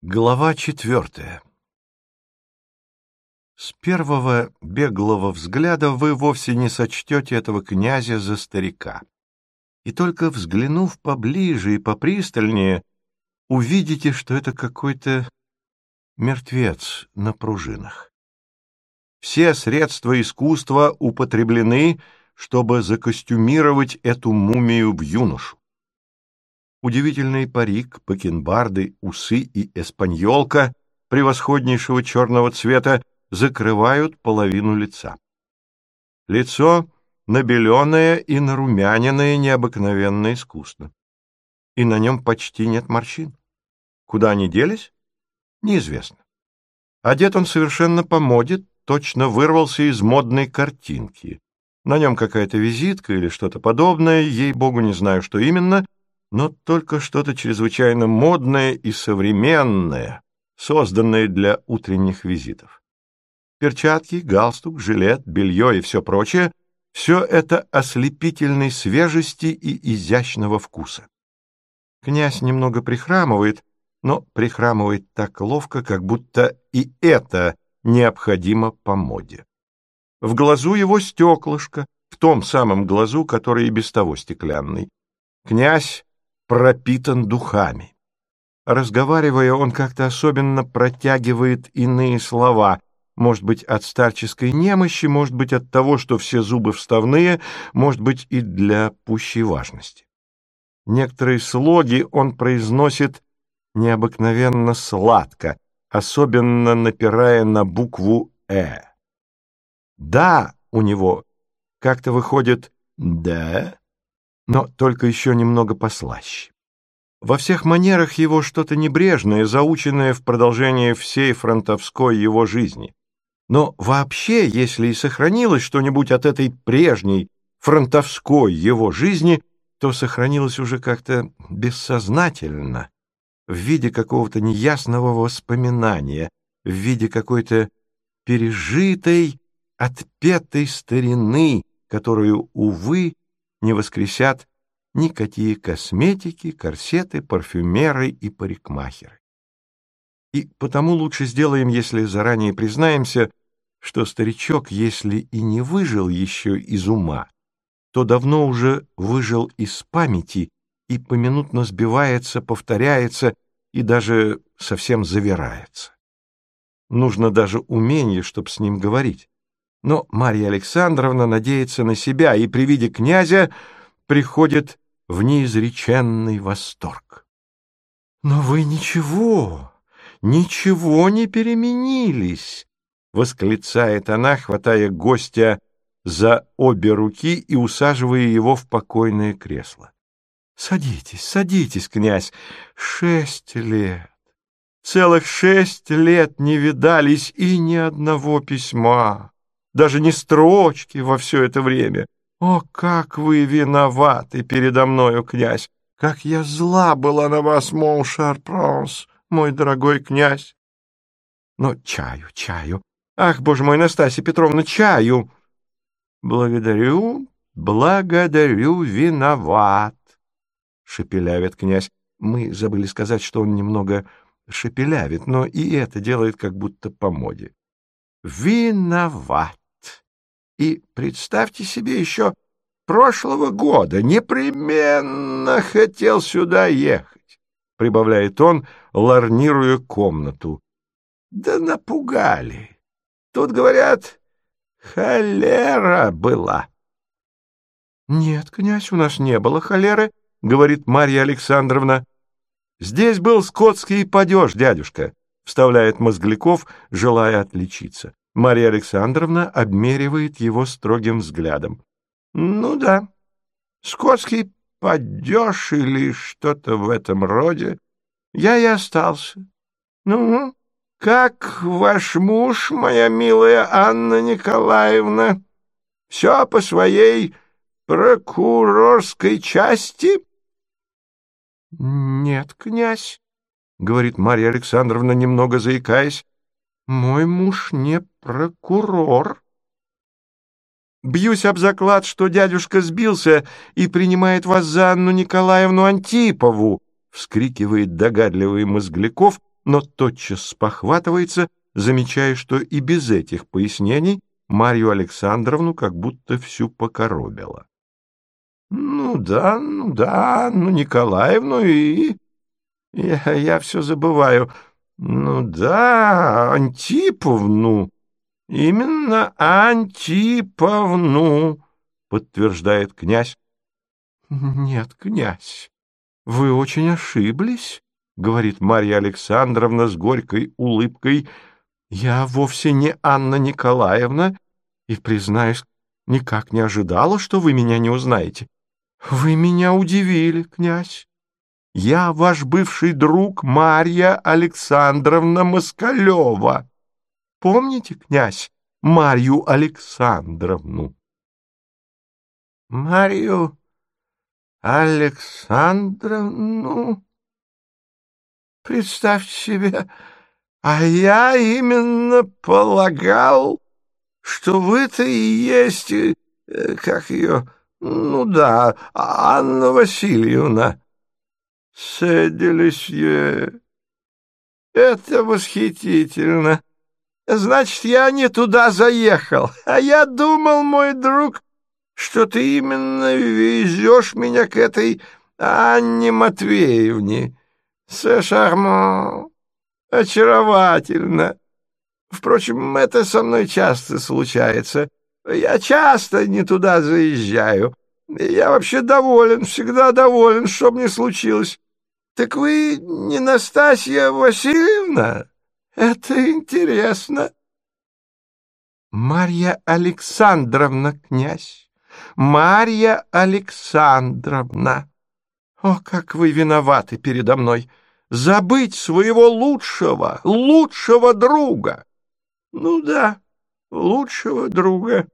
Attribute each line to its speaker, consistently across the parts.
Speaker 1: Глава четвертая С первого беглого взгляда вы вовсе не сочтете этого князя за старика. И только взглянув поближе и попристальнее, увидите, что это какой-то мертвец на пружинах. Все средства искусства употреблены, чтобы закостюмировать эту мумию в юношу. Удивительный парик, бакенбарды, усы и эспаньолка превосходнейшего черного цвета закрывают половину лица. Лицо набеленное и нарумяненное необыкновенно искусно. И на нем почти нет морщин. Куда они делись? Неизвестно. Одет он совершенно по моде, точно вырвался из модной картинки. На нем какая-то визитка или что-то подобное, ей-богу, не знаю, что именно — но только что-то чрезвычайно модное и современное, созданное для утренних визитов. Перчатки, галстук, жилет, белье и все прочее — все это ослепительной свежести и изящного вкуса. Князь немного прихрамывает, но прихрамывает так ловко, как будто и это необходимо по моде. В глазу его стеклышко, в том самом глазу, который и без того стеклянный. Князь пропитан духами. Разговаривая, он как-то особенно протягивает иные слова, может быть, от старческой немощи, может быть, от того, что все зубы вставные, может быть, и для пущей важности. Некоторые слоги он произносит необыкновенно сладко, особенно напирая на букву «э». «Да» у него как-то выходит «да», но только еще немного послаще. Во всех манерах его что-то небрежное, заученное в продолжение всей фронтовской его жизни. Но вообще, если и сохранилось что-нибудь от этой прежней фронтовской его жизни, то сохранилось уже как-то бессознательно, в виде какого-то неясного воспоминания, в виде какой-то пережитой, отпетой старины, которую, увы, не воскресят никакие косметики, корсеты, парфюмеры и парикмахеры. И потому лучше сделаем, если заранее признаемся, что старичок, если и не выжил еще из ума, то давно уже выжил из памяти и поминутно сбивается, повторяется и даже совсем завирается. Нужно даже умение, чтобы с ним говорить. Но Марья Александровна надеется на себя и при виде князя приходит в неизреченный восторг. — Но вы ничего, ничего не переменились, — восклицает она, хватая гостя за обе руки и усаживая его в покойное кресло. — Садитесь, садитесь, князь, шесть лет. Целых шесть лет не видались и ни одного письма даже не строчки во все это время. О, как вы виноваты передо мною, князь! Как я зла была на вас, мон шарпранс, мой дорогой князь! Но чаю, чаю! Ах, боже мой, Настасья Петровна, чаю! Благодарю, благодарю, виноват, — шепелявит князь. Мы забыли сказать, что он немного шепелявит, но и это делает как будто по моде. Виноват. И представьте себе, еще прошлого года непременно хотел сюда ехать, — прибавляет он, ларнируя комнату. Да напугали. Тут, говорят, холера была. — Нет, князь, у нас не было холеры, — говорит Марья Александровна. — Здесь был скотский падеж, дядюшка, — вставляет Мозгляков, желая отличиться. Марья Александровна обмеривает его строгим взглядом. — Ну да, скотский падеж или что-то в этом роде. Я и остался. Ну, как ваш муж, моя милая Анна Николаевна? Все по своей прокурорской части? — Нет, князь, — говорит Марья Александровна, немного заикаясь. Мой муж не прокурор. Бьюсь об заклад, что дядюшка сбился и принимает вас за Анну Николаевну Антипову, вскрикивает догадливый Мозгляков, но тотчас спохватывается, замечая, что и без этих пояснений Марью Александровну как будто всю покоробило. — Ну да, ну да, ну Николаевну и... Я, я все забываю. Ну да, Антиповну. Именно Антиповну, подтверждает князь. — Нет, князь, вы очень ошиблись, — говорит Марья Александровна с горькой улыбкой, — я вовсе не Анна Николаевна и, признаюсь, никак не ожидала, что вы меня не узнаете. Вы меня удивили, князь. Я ваш бывший друг Марья Александровна Москалева. Помните, князь, Марью Александровну? Марью Александровну? Представьте себе, а я именно полагал, что вы-то и есть, э, как ее, ну да, Анна Васильевна. Седелесье. Это восхитительно. Значит, я не туда заехал, а я думал, мой друг, что ты именно везешь меня к этой Анне Матвеевне. Се шарман. Очаровательно. Впрочем, это со мной часто случается. Я часто не туда заезжаю. Я вообще доволен, всегда доволен, что бы ни случилось. Так вы не Настасья Васильевна? Это интересно. Марья Александровна, князь, Марья Александровна. О, как вы виноваты передо мной! забыть своего лучшего, лучшего друга. Ну да, лучшего друга.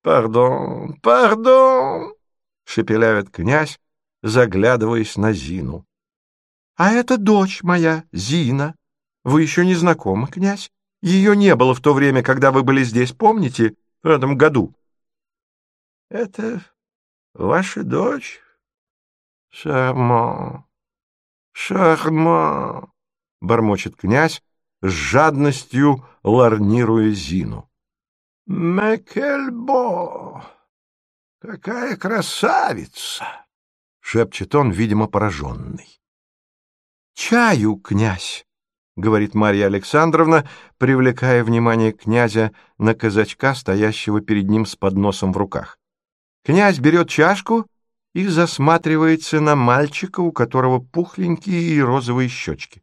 Speaker 1: Пардон, пардон, шепелявит князь, заглядываясь на Зину. А это дочь моя, Зина. Вы еще не знакомы, князь? Ее не было в то время, когда вы были здесь, помните, в этом году? Это ваша дочь? Шарман. «Шахма!» — бормочет князь, с жадностью ларнируя Зину. «Мекельбо! Какая красавица!» — шепчет он, видимо, пораженный. «Чаю, князь!» — говорит Марья Александровна, привлекая внимание князя на казачка, стоящего перед ним с подносом в руках. Князь берет чашку и засматривается на мальчика, у которого пухленькие и розовые щечки.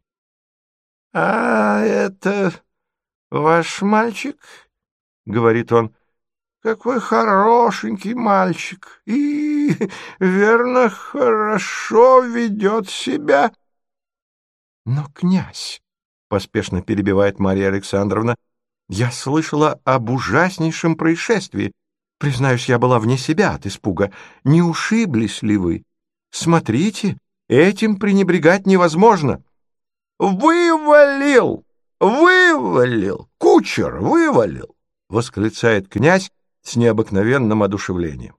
Speaker 1: — А это ваш мальчик? — говорит он. — Какой хорошенький мальчик и, верно, хорошо ведет себя. — Но, князь, — поспешно перебивает Марья Александровна, — я слышала об ужаснейшем происшествии. Признаюсь, я была вне себя от испуга. Не ушиблись ли вы? Смотрите, этим пренебрегать невозможно. «Вывалил! Вывалил! Кучер вывалил!» — восклицает князь с необыкновенным одушевлением.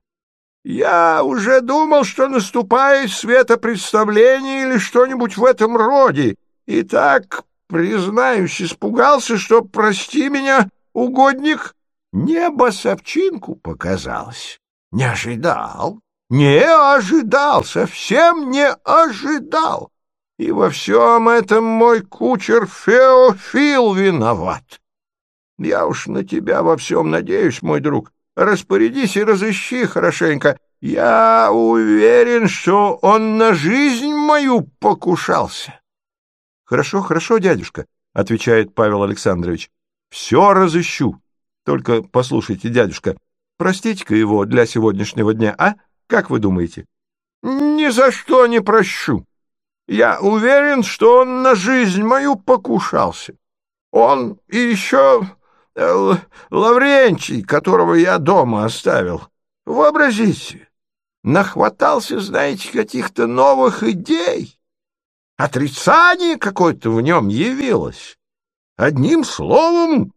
Speaker 1: «Я уже думал, что наступает светопредставление или что-нибудь в этом роде, и так, признаюсь, испугался, что, прости меня, угодник, Небо Савчинку показалось. Не ожидал, не ожидал, совсем не ожидал. И во всем этом мой кучер Феофил виноват. Я уж на тебя во всем надеюсь, мой друг. Распорядись и разыщи хорошенько. Я уверен, что он на жизнь мою покушался. — Хорошо, хорошо, дядюшка, — отвечает Павел Александрович. — Все разыщу. Только послушайте, дядюшка, простите-ка его для сегодняшнего дня, а? Как вы думаете? Ни за что не прощу. Я уверен, что он на жизнь мою покушался. Он и еще Лаврентий, которого я дома оставил. Вообразите, нахватался, знаете, каких-то новых идей. Отрицание какое-то в нем явилось. Одним словом,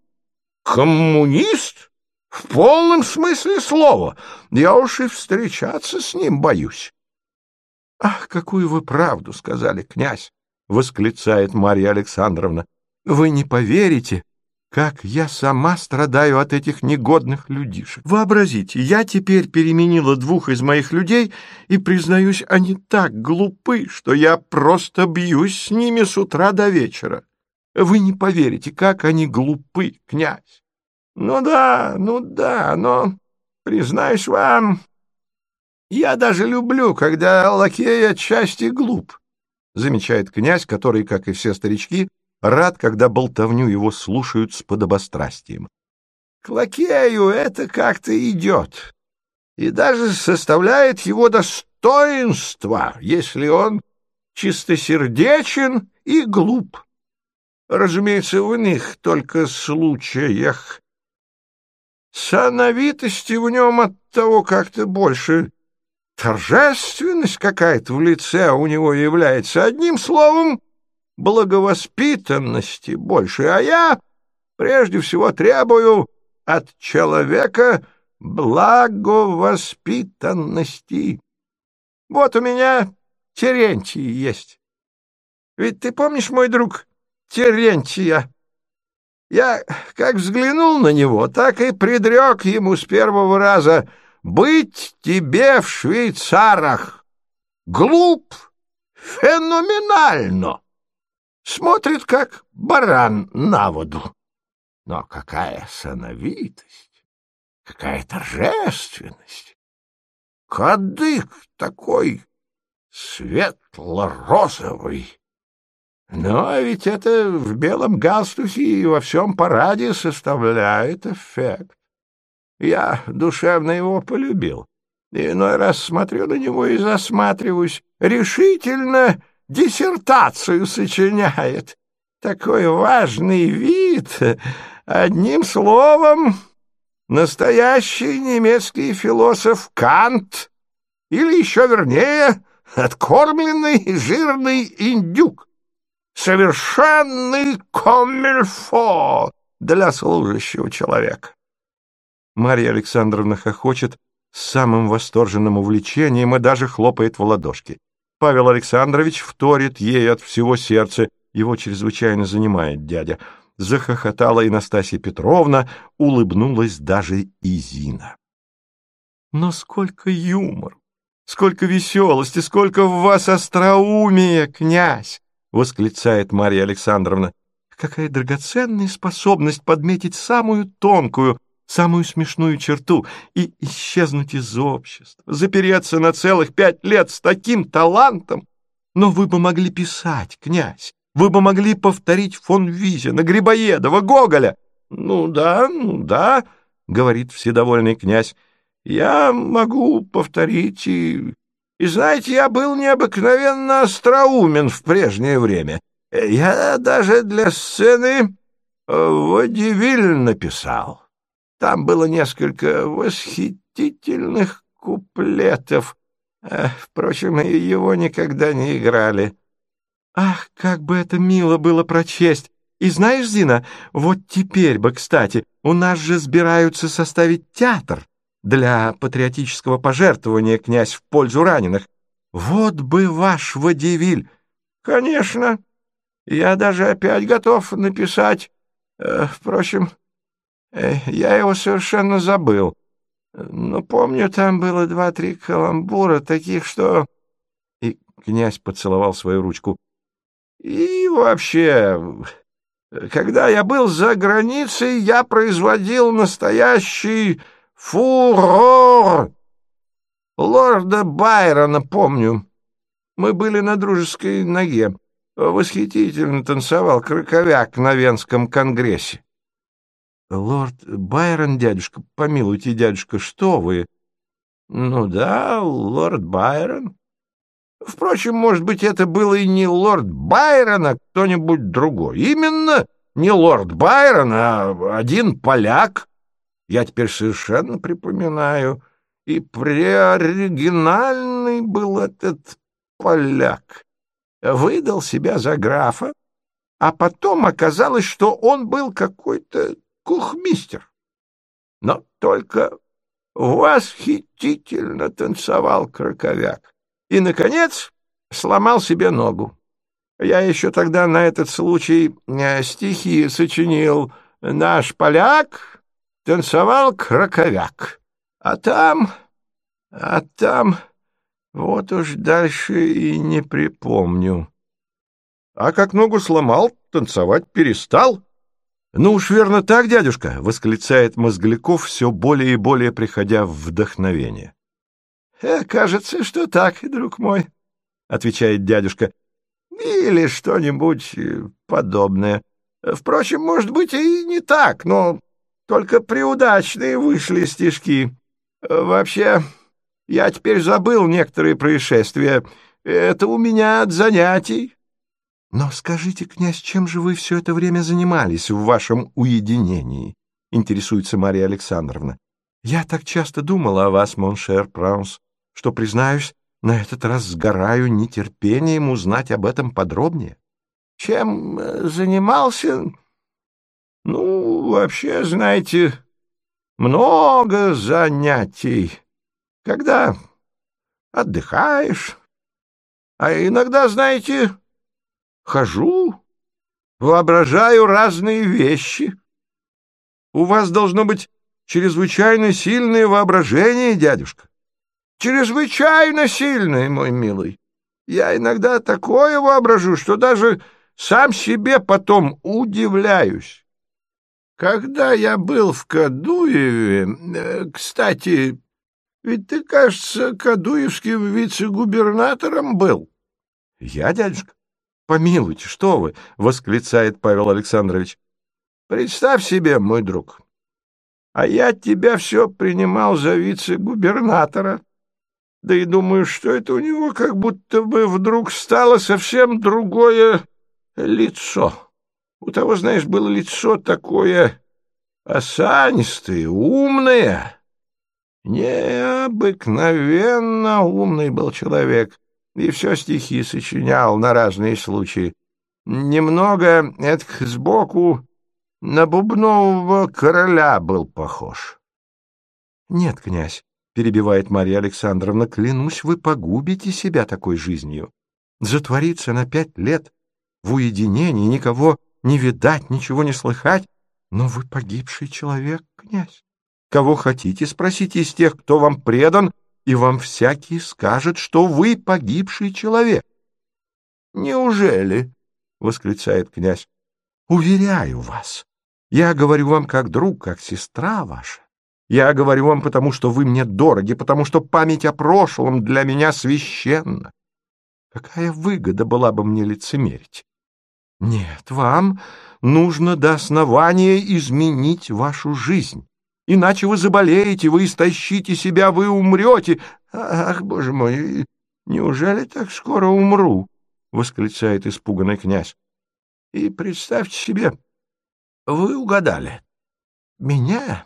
Speaker 1: Коммунист? В полном смысле слова. Я уж и встречаться с ним боюсь. — Ах, какую вы правду сказали, князь! — восклицает Марья Александровна. «Вы не поверите, как я сама страдаю от этих негодных людишек. Вообразите, я теперь переменила двух из моих людей, и, признаюсь, они так глупы, что я просто бьюсь с ними с утра до вечера. Вы не поверите, как они глупы, князь. Ну да, ну да, но, признаюсь вам, я даже люблю, когда лакей отчасти глуп, замечает князь, который, как и все старички, рад, когда болтовню его слушают с подобострастием. К лакею это как-то идет, и даже составляет его достоинство, если он чистосердечен и глуп. Разумеется, в иных только случаях. Сановитости в нем от того как-то больше. Торжественность какая-то в лице у него является. Одним словом, благовоспитанности больше, а я прежде всего требую от человека благовоспитанности. Вот у меня Терентий есть. Ведь ты помнишь, мой друг, Терентия? Я как взглянул на него, так и предрек ему с первого раза быть тебе в швейцарах. Глуп, феноменально смотрит, как баран на воду. Но какая сановитость, какая торжественность! Кадык такой светло-розовый! Но ведь это в белом галстухе и во всем параде составляет эффект. Я душевно его полюбил. Иной раз смотрю на него и засматриваюсь. Решительно диссертацию сочиняет. Такой важный вид. Одним словом, настоящий немецкий философ Кант, или еще вернее, откормленный жирный индюк. Совершенный коммельфо для служащего человека. Марья Александровна хохочет с самым восторженным увлечением и даже хлопает в ладошки. Павел Александрович вторит ей от всего сердца. Его чрезвычайно занимает дядя. Захохотала и Настасья Петровна, улыбнулась даже и Зина. Но сколько юмор, сколько веселости, сколько в вас остроумия, князь! — восклицает Марья Александровна. Какая драгоценная способность подметить самую тонкую, самую смешную черту и исчезнуть из общества, запереться на целых пять лет с таким талантом. Но вы бы могли писать, князь, вы бы могли повторить фон Визина, Грибоедова, Гоголя. — Ну да, ну да, — говорит вседовольный князь, — я могу повторить и... И знаете, я был необыкновенно остроумен в прежнее время. Я даже для сцены водевиль написал. Там было несколько восхитительных куплетов. А, впрочем, его никогда не играли. Ах, как бы это мило было прочесть! И знаешь, Зина, вот теперь бы, кстати, у нас же собираются составить театр для патриотического пожертвования, князь, в пользу раненых. Вот бы ваш водевиль! Конечно, я даже опять готов написать. Э, впрочем, я его совершенно забыл. Но помню, там было два-три каламбура, таких, что...» И князь поцеловал свою ручку. «И вообще, когда я был за границей, я производил настоящий фурор. Лорда Байрона помню. Мы были на дружеской ноге. Восхитительно танцевал краковяк на Венском конгрессе. «Лорд Байрон, дядюшка, помилуйте, дядюшка, что вы?» «Ну да, лорд Байрон. Впрочем, может быть, это было и не лорд Байрон, а кто-нибудь другой. Именно не лорд Байрон, а один поляк. Я теперь совершенно припоминаю. И преоригинальный был этот поляк. Выдал себя за графа, а потом оказалось, что он был какой-то кухмистер. Но только восхитительно танцевал краковяк. И, наконец, сломал себе ногу.
Speaker 2: Я еще тогда на этот случай э, стихи сочинил. Наш поляк танцевал краковяк. А там... А там... Вот уж дальше и не припомню.
Speaker 1: А как ногу сломал, танцевать перестал. Ну уж верно так, дядюшка, — восклицает Мозгляков, все более и более приходя в вдохновение.
Speaker 2: «Э, — Кажется, что так, друг мой, — отвечает дядюшка. — Или что-нибудь э, подобное. Впрочем, может быть, и не так, но только приудачные вышли стишки. Вообще, я теперь забыл некоторые происшествия. Это у меня от занятий.
Speaker 1: Но скажите, князь, чем же вы все это время занимались в вашем уединении? Интересуется Мария Александровна. Я так часто думала о вас, mon cher prince, что, признаюсь, на этот раз сгораю нетерпением узнать об этом подробнее.
Speaker 2: Чем э, занимался? Ну, вообще, знаете, много занятий. Когда отдыхаешь, а иногда, знаете, хожу, воображаю разные вещи.
Speaker 1: У вас должно быть чрезвычайно сильное воображение, дядюшка.
Speaker 2: Чрезвычайно сильное, мой милый. Я иногда такое воображу, что даже сам себе потом удивляюсь. Когда я был в Кадуеве, э, кстати, ведь ты, кажется, кадуевским вице-губернатором был.
Speaker 1: — Я, дядюшка? Помилуйте, что вы! — восклицает Павел Александрович.
Speaker 2: — Представь себе, мой друг, а я тебя все принимал за вице-губернатора. Да и думаю, что это у него как будто бы вдруг стало совсем другое лицо. У того, знаешь, было лицо такое осанистое, умное. Необыкновенно умный был человек, и все стихи сочинял на разные случаи. Немного, это сбоку, на бубнового короля был похож.
Speaker 1: — Нет, князь, — перебивает Марья Александровна, — клянусь, вы погубите себя такой жизнью. Затвориться на пять лет в уединении, никого не видать, ничего не слыхать, но вы погибший человек, князь. Кого хотите, спросите из тех, кто вам предан, и вам всякий скажет, что вы погибший человек.
Speaker 2: — Неужели? — восклицает князь.
Speaker 1: — Уверяю вас, я говорю вам как друг, как сестра ваша. Я говорю вам потому, что вы мне дороги, потому что память о прошлом для меня священна. Какая выгода была бы мне лицемерить? Нет, вам нужно до основания изменить вашу жизнь. Иначе вы заболеете, вы истощите себя, вы умрете.
Speaker 2: Ах, боже мой, неужели так скоро умру? — восклицает испуганный князь. — И представьте себе, вы угадали. Меня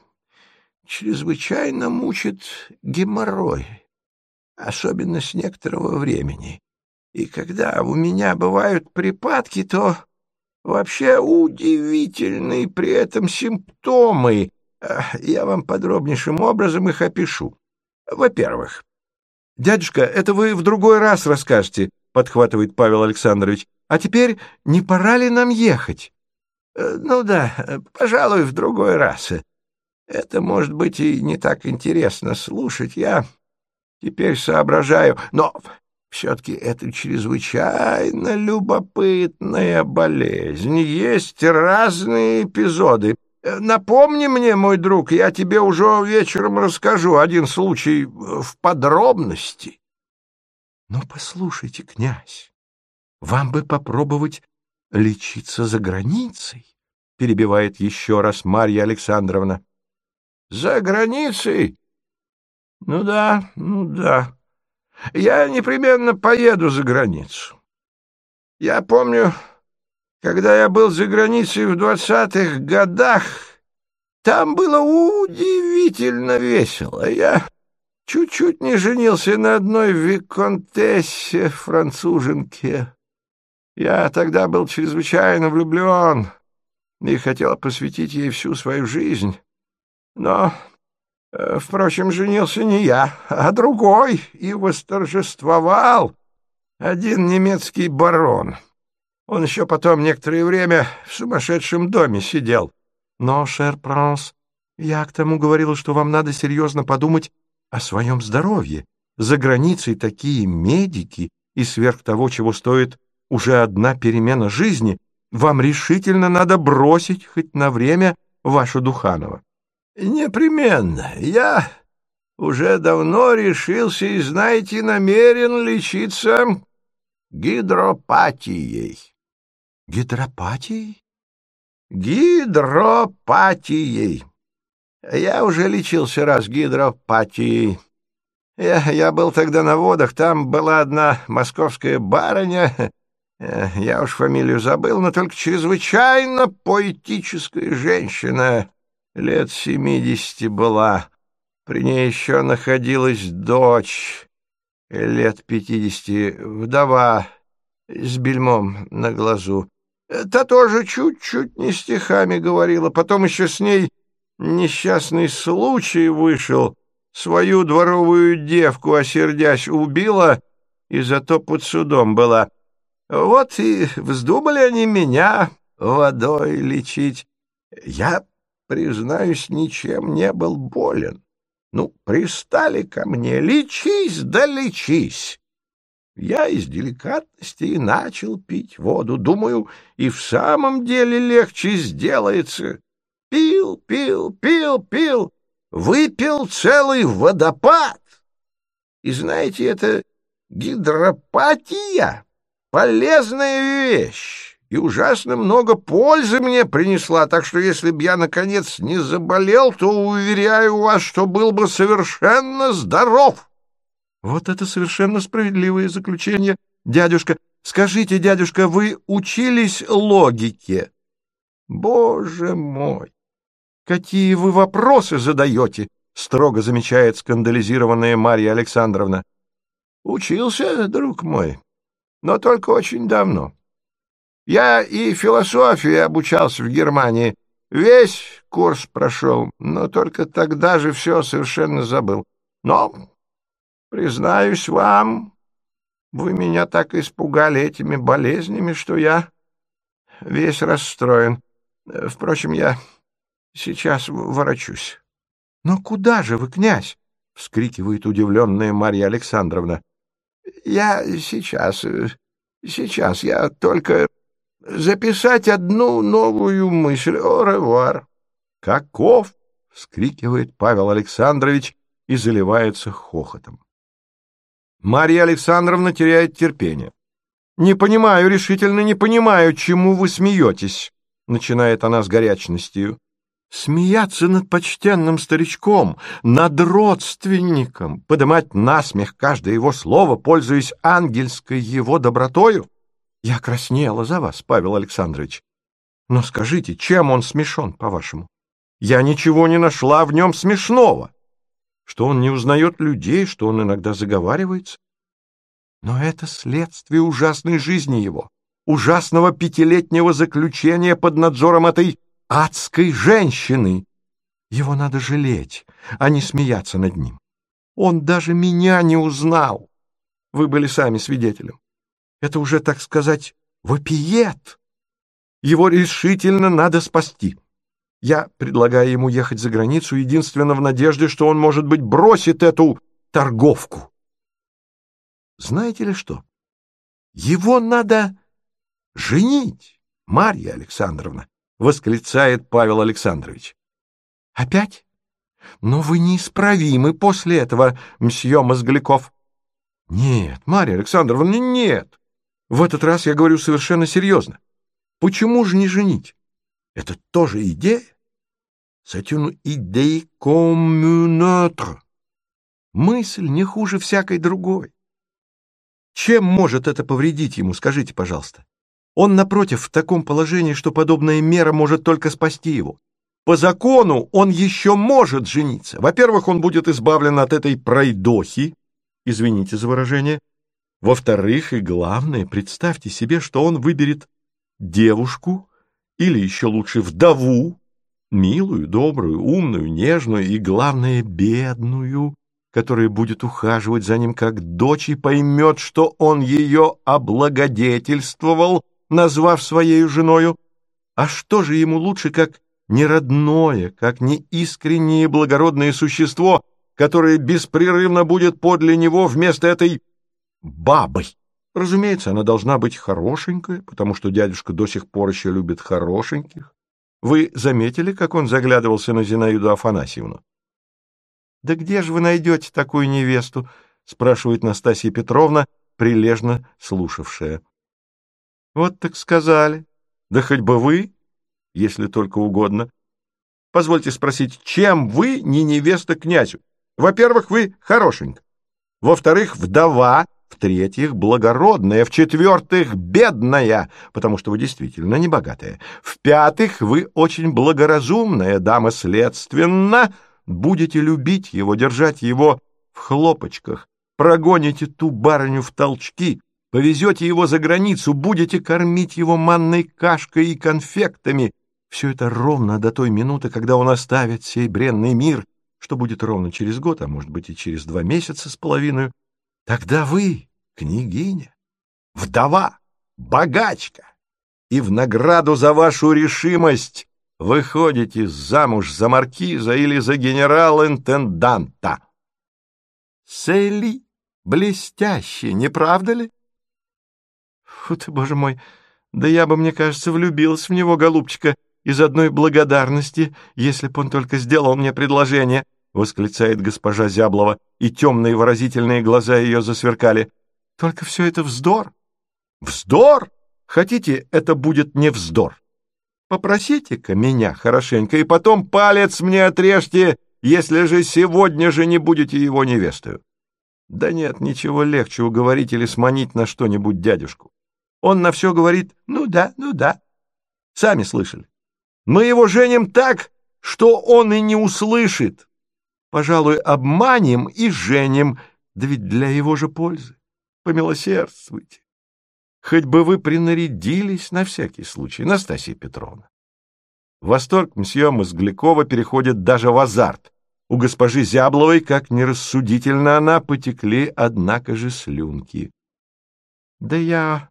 Speaker 2: чрезвычайно мучит геморрой, особенно с некоторого времени. И когда у меня бывают припадки, то вообще удивительные при этом симптомы. Я вам подробнейшим образом их опишу. Во-первых...
Speaker 1: — Дядюшка, это вы в другой раз расскажете, — подхватывает Павел Александрович. — А теперь не пора ли нам ехать?
Speaker 2: Э, — Ну да, пожалуй, в другой раз. Это, может быть, и не так интересно слушать. Я теперь соображаю, но все-таки это чрезвычайно любопытная болезнь. Есть разные эпизоды. Напомни мне, мой друг, я тебе уже вечером расскажу один случай в подробности.
Speaker 1: Но послушайте, князь, вам бы попробовать лечиться за границей, перебивает еще раз Марья Александровна.
Speaker 2: За границей? Ну да, ну да. Я непременно поеду за границу. Я помню, когда я был за границей в двадцатых годах, там было удивительно весело. Я чуть-чуть не женился на одной виконтессе француженке. Я тогда был чрезвычайно влюблен и хотел посвятить ей всю свою жизнь. Но Э, впрочем, женился не я, а другой, и восторжествовал один немецкий барон. Он еще потом некоторое время в сумасшедшем доме сидел.
Speaker 1: Но, шер Пранс, я к тому говорила, что вам надо серьезно подумать о своем здоровье. За границей такие медики, и сверх того, чего стоит уже одна перемена жизни, вам решительно надо бросить хоть на время вашу Духанова.
Speaker 2: — Непременно. Я уже давно решился и, знаете, намерен лечиться гидропатией.
Speaker 1: — Гидропатией?
Speaker 2: — Гидропатией. Я уже лечился раз гидропатией. Я, я был тогда на водах, там была одна московская барыня, э, я уж фамилию забыл, но только чрезвычайно поэтическая женщина, лет семидесяти была. При ней еще находилась дочь, лет пятидесяти, вдова с бельмом на глазу. Та тоже чуть-чуть не стихами говорила, потом еще с ней несчастный случай вышел, свою дворовую девку, осердясь, убила и зато под судом была. Вот и вздумали они меня водой лечить. Я, признаюсь, ничем не был болен. Ну, пристали ко мне, лечись да лечись. Я из деликатности начал пить воду. Думаю, и в самом деле легче сделается. Пил, пил, пил, пил, выпил целый водопад. И знаете, это гидропатия — полезная вещь и ужасно много пользы мне принесла, так что если б я, наконец, не заболел, то уверяю вас, что был бы совершенно здоров.
Speaker 1: Вот это совершенно справедливое заключение, дядюшка. Скажите, дядюшка, вы учились логике?
Speaker 2: Боже мой!
Speaker 1: «Какие вы вопросы задаете?» — строго замечает скандализированная Марья Александровна.
Speaker 2: «Учился, друг мой, но только очень давно. Я и философии обучался в Германии, весь курс прошел, но только тогда же все совершенно забыл. Но, признаюсь вам, вы меня так испугали этими болезнями, что я весь расстроен. Впрочем, я Сейчас ворочусь.
Speaker 1: — Но куда же вы, князь? — вскрикивает удивленная Марья Александровна.
Speaker 2: — Я сейчас, сейчас, я только записать одну новую мысль. О, ревуар!
Speaker 1: — Каков? — вскрикивает Павел Александрович и заливается хохотом. Марья Александровна теряет терпение. — Не понимаю, решительно не понимаю, чему вы смеетесь, — начинает она с горячностью. Смеяться над почтенным старичком, над родственником, подымать насмех каждое его слово, пользуясь ангельской его добротою? Я краснела за вас, Павел Александрович. Но скажите, чем он смешон, по-вашему? Я ничего не нашла в нем смешного. Что он не узнает людей, что он иногда заговаривается? Но это следствие ужасной жизни его, ужасного пятилетнего заключения под надзором этой адской женщины. Его надо жалеть, а не смеяться над ним. Он даже меня не узнал. Вы были сами свидетелем. Это уже, так сказать, вопиет. Его решительно надо спасти. Я предлагаю ему ехать за границу, единственно в надежде, что он, может быть, бросит эту торговку. Знаете ли что? Его надо женить, Марья Александровна восклицает Павел Александрович. Опять? Но вы неисправимы после этого, мсье Мозгляков. Нет, Марья Александровна, нет. В этот раз я говорю совершенно серьезно. Почему же не женить? Это тоже идея. C'est une idée comme une autre. Мысль не хуже всякой другой. Чем может это повредить ему, скажите, пожалуйста? Он, напротив, в таком положении, что подобная мера может только спасти его. По закону он еще может жениться. Во-первых, он будет избавлен от этой пройдохи, извините за выражение. Во-вторых, и главное, представьте себе, что он выберет девушку, или еще лучше вдову, милую, добрую, умную, нежную и, главное, бедную, которая будет ухаживать за ним как дочь и поймет, что он ее облагодетельствовал, назвав своей женою. А что же ему лучше, как неродное, как неискреннее благородное существо, которое беспрерывно будет подле него вместо этой бабы? Разумеется, она должна быть хорошенькая, потому что дядюшка до сих пор еще любит хорошеньких. Вы заметили, как он заглядывался на Зинаиду Афанасьевну? — Да где же вы найдете такую невесту? — спрашивает Настасья Петровна, прилежно слушавшая. — Вот так сказали. Да хоть бы вы, если только угодно. Позвольте спросить, чем вы не невеста князю? Во-первых, вы хорошенькая. Во-вторых, вдова. В-третьих, благородная. В-четвертых, бедная, потому что вы действительно небогатая. В-пятых, вы очень благоразумная дама, следственно, будете любить его, держать его в хлопочках, прогоните ту барыню в толчки, повезете его за границу, будете кормить его манной кашкой и конфектами. Все это ровно до той минуты, когда он оставит сей бренный мир, что будет ровно через год, а может быть и через два месяца с половиной, Тогда вы, княгиня, вдова, богачка, и в награду за вашу решимость выходите замуж за маркиза или за генерал-интенданта. Сели блестяще, не правда ли? Фу ты, боже мой, да я бы, мне кажется, влюбилась в него, голубчика, из одной благодарности, если б он только сделал мне предложение. — восклицает госпожа Зяблова, и темные выразительные глаза ее засверкали. — Только все это вздор. — Вздор? Хотите, это будет не вздор? Попросите-ка меня хорошенько, и потом палец мне отрежьте, если же сегодня же не будете его невестою. Да нет, ничего легче уговорить или сманить на что-нибудь дядюшку. Он на все говорит «ну да, ну да». Сами слышали. Мы его женим так, что он и не услышит. Пожалуй, обманем и женим, да ведь для его же пользы. Помилосердствуйте. Хоть бы вы принарядились на всякий случай, Настасья Петровна. Восторг мсье Мозглякова переходит даже в азарт. У госпожи Зябловой, как нерассудительно она, потекли, однако же, слюнки. — Да я...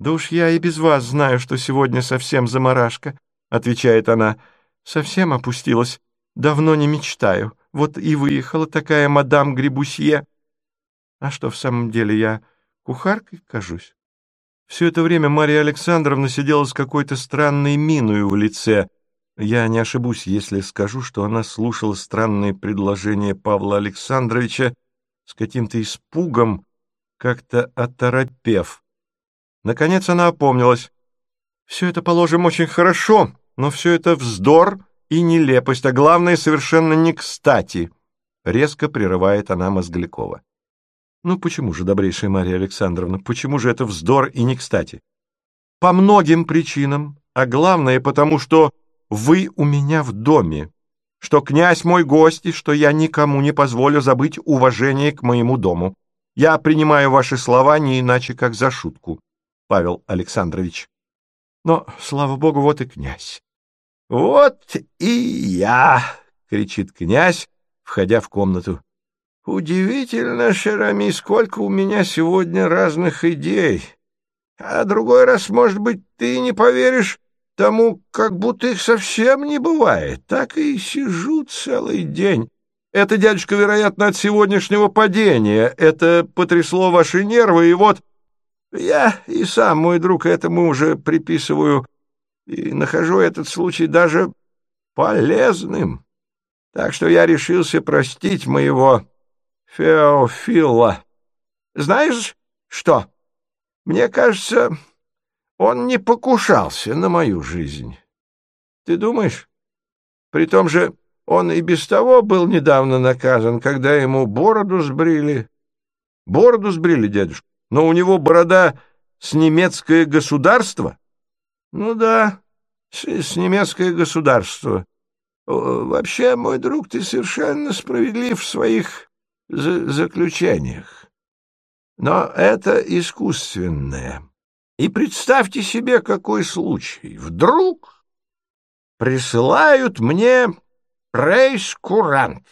Speaker 1: Да уж я и без вас знаю, что сегодня совсем заморашка, — отвечает она. — Совсем опустилась. Давно не мечтаю. Вот и выехала такая мадам Грибусье. А что, в самом деле, я кухаркой кажусь? Все это время Мария Александровна сидела с какой-то странной миною в лице. Я не ошибусь, если скажу, что она слушала странные предложения Павла Александровича с каким-то испугом, как-то оторопев. Наконец она опомнилась. «Все это, положим, очень хорошо, но все это вздор и нелепость, а главное, совершенно не кстати, — резко прерывает она Мозглякова. Ну почему же, добрейшая Мария Александровна, почему же это вздор и не кстати? По многим причинам, а главное потому, что вы у меня в доме, что князь мой гость и что я никому не позволю забыть уважение к моему дому. Я принимаю ваши слова не иначе, как за шутку, Павел Александрович. Но, слава богу, вот и князь. «Вот и я!» — кричит князь, входя в комнату. «Удивительно, Шерами, сколько у меня сегодня разных идей. А другой раз, может быть, ты не поверишь тому, как будто их совсем не бывает. Так и сижу целый день. Это, дядюшка, вероятно, от сегодняшнего падения. Это потрясло ваши нервы, и вот я и сам, мой друг, этому уже приписываю и нахожу этот случай даже полезным. Так что я решился простить моего Феофила. Знаешь что? Мне кажется, он не покушался на мою жизнь. Ты думаешь? При том же он и без того был недавно наказан, когда ему бороду сбрили. Бороду сбрили, дядюшка, но у него борода с немецкое государство — ну да, с, с немецкое государство. Вообще, мой друг, ты совершенно справедлив в своих за заключениях. Но это искусственное. И представьте себе, какой случай. Вдруг присылают мне прейс-курант.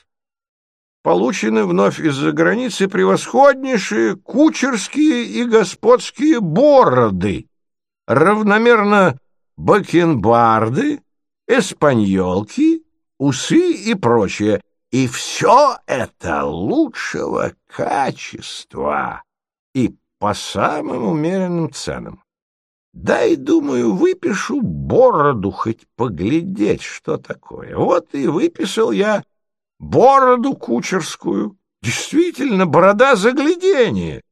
Speaker 1: Получены вновь из-за границы превосходнейшие кучерские и господские бороды
Speaker 2: равномерно бакенбарды, эспаньолки, усы и прочее. И все это лучшего качества и по самым умеренным ценам. Да и, думаю, выпишу бороду хоть поглядеть, что такое. Вот и выписал я бороду кучерскую. Действительно, борода загляденье.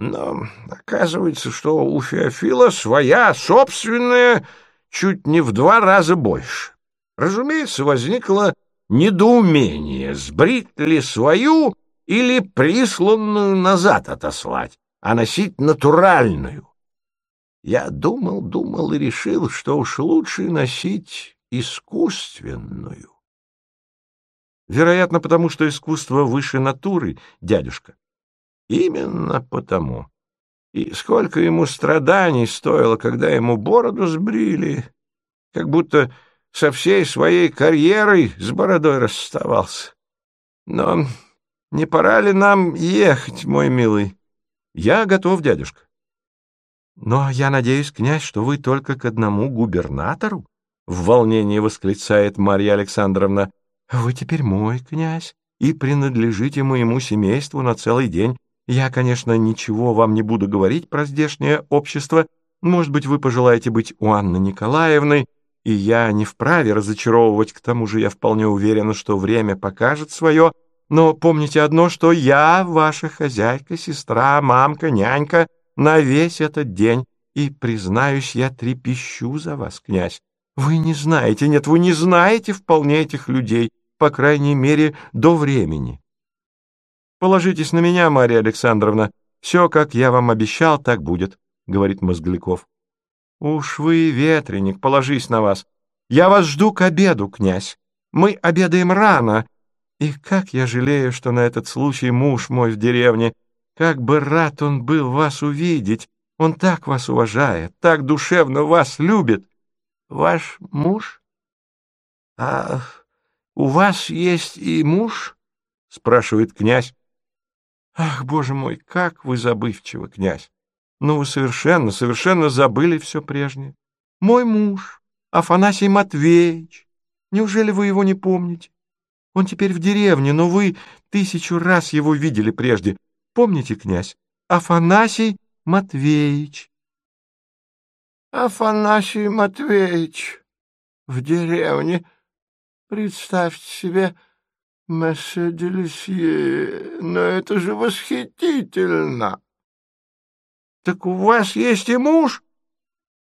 Speaker 2: Но оказывается, что у Феофила своя собственная чуть не в два раза больше. Разумеется, возникло недоумение, сбрить ли свою или присланную назад отослать, а носить натуральную. Я думал, думал и решил, что уж лучше носить искусственную.
Speaker 1: Вероятно, потому что искусство выше натуры, дядюшка.
Speaker 2: Именно потому. И сколько ему страданий стоило, когда ему бороду сбрили, как будто со всей своей карьерой с бородой расставался. Но не пора ли нам ехать, мой милый?
Speaker 1: Я готов, дядюшка. Но я надеюсь, князь, что вы только к одному губернатору? В волнении восклицает Марья Александровна. Вы теперь мой князь и принадлежите моему семейству на целый день. Я, конечно, ничего вам не буду говорить про здешнее общество. Может быть, вы пожелаете быть у Анны Николаевны, и я не вправе разочаровывать, к тому же я вполне уверена, что время покажет свое. Но помните одно, что я ваша хозяйка, сестра, мамка, нянька на весь этот день, и, признаюсь, я трепещу за вас, князь. Вы не знаете, нет, вы не знаете вполне этих людей, по крайней мере, до времени. Положитесь на меня, Марья Александровна. Все, как я вам обещал, так будет, — говорит Мозгляков. Уж вы, ветреник, положись на вас. Я вас жду к обеду, князь. Мы обедаем рано. И как я жалею, что на этот случай муж мой в деревне. Как бы рад он был вас увидеть. Он так вас уважает, так душевно вас любит.
Speaker 2: Ваш муж? А у вас есть и муж? — спрашивает князь.
Speaker 1: Ах, боже мой, как вы забывчивы, князь! Ну, вы совершенно, совершенно забыли все прежнее. Мой муж, Афанасий Матвеевич. Неужели вы его не помните? Он теперь в деревне, но вы тысячу раз его видели прежде. Помните, князь? Афанасий Матвеевич.
Speaker 2: Афанасий Матвеевич в деревне. Представьте себе, Месье Делисье, но это же восхитительно! Так у вас есть и муж?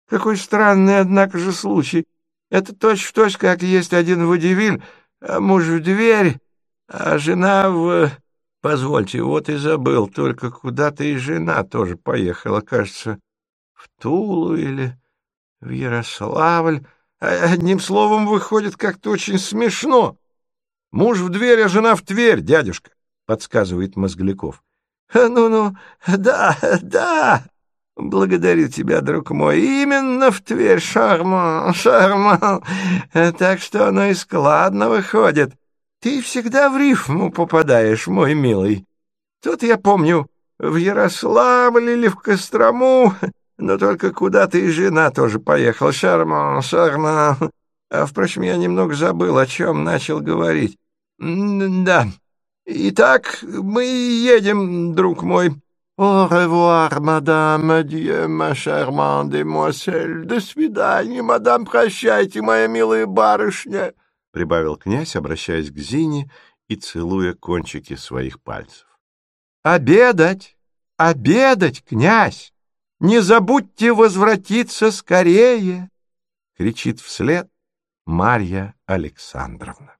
Speaker 2: Какой странный, однако же, случай. Это точь-в-точь, точь, как есть один водевиль, а муж в дверь, а жена в... Позвольте, вот и забыл, только куда-то и жена тоже поехала, кажется, в Тулу или в Ярославль. А, одним словом, выходит как-то очень смешно.
Speaker 1: Муж в дверь, а жена в Тверь, дядюшка, — подсказывает Мозгляков.
Speaker 2: Ну-ну, да, да, благодарю тебя, друг мой, именно в Тверь, шарман, шарман, так что оно и складно выходит. Ты всегда в рифму попадаешь, мой милый. Тут, я помню, в Ярославль или в Кострому, но только куда-то и жена тоже поехала, шарман, шарман. А, впрочем, я немного забыл, о чем начал говорить. Да. Итак, мы едем, друг мой. Au revoir, мадам, adieu, ma charmante demoiselle. До свидания, мадам, прощайте, моя милая барышня, —
Speaker 1: прибавил князь, обращаясь к Зине и целуя кончики своих пальцев. — Обедать! Обедать, князь! Не забудьте возвратиться скорее! — кричит вслед Марья Александровна.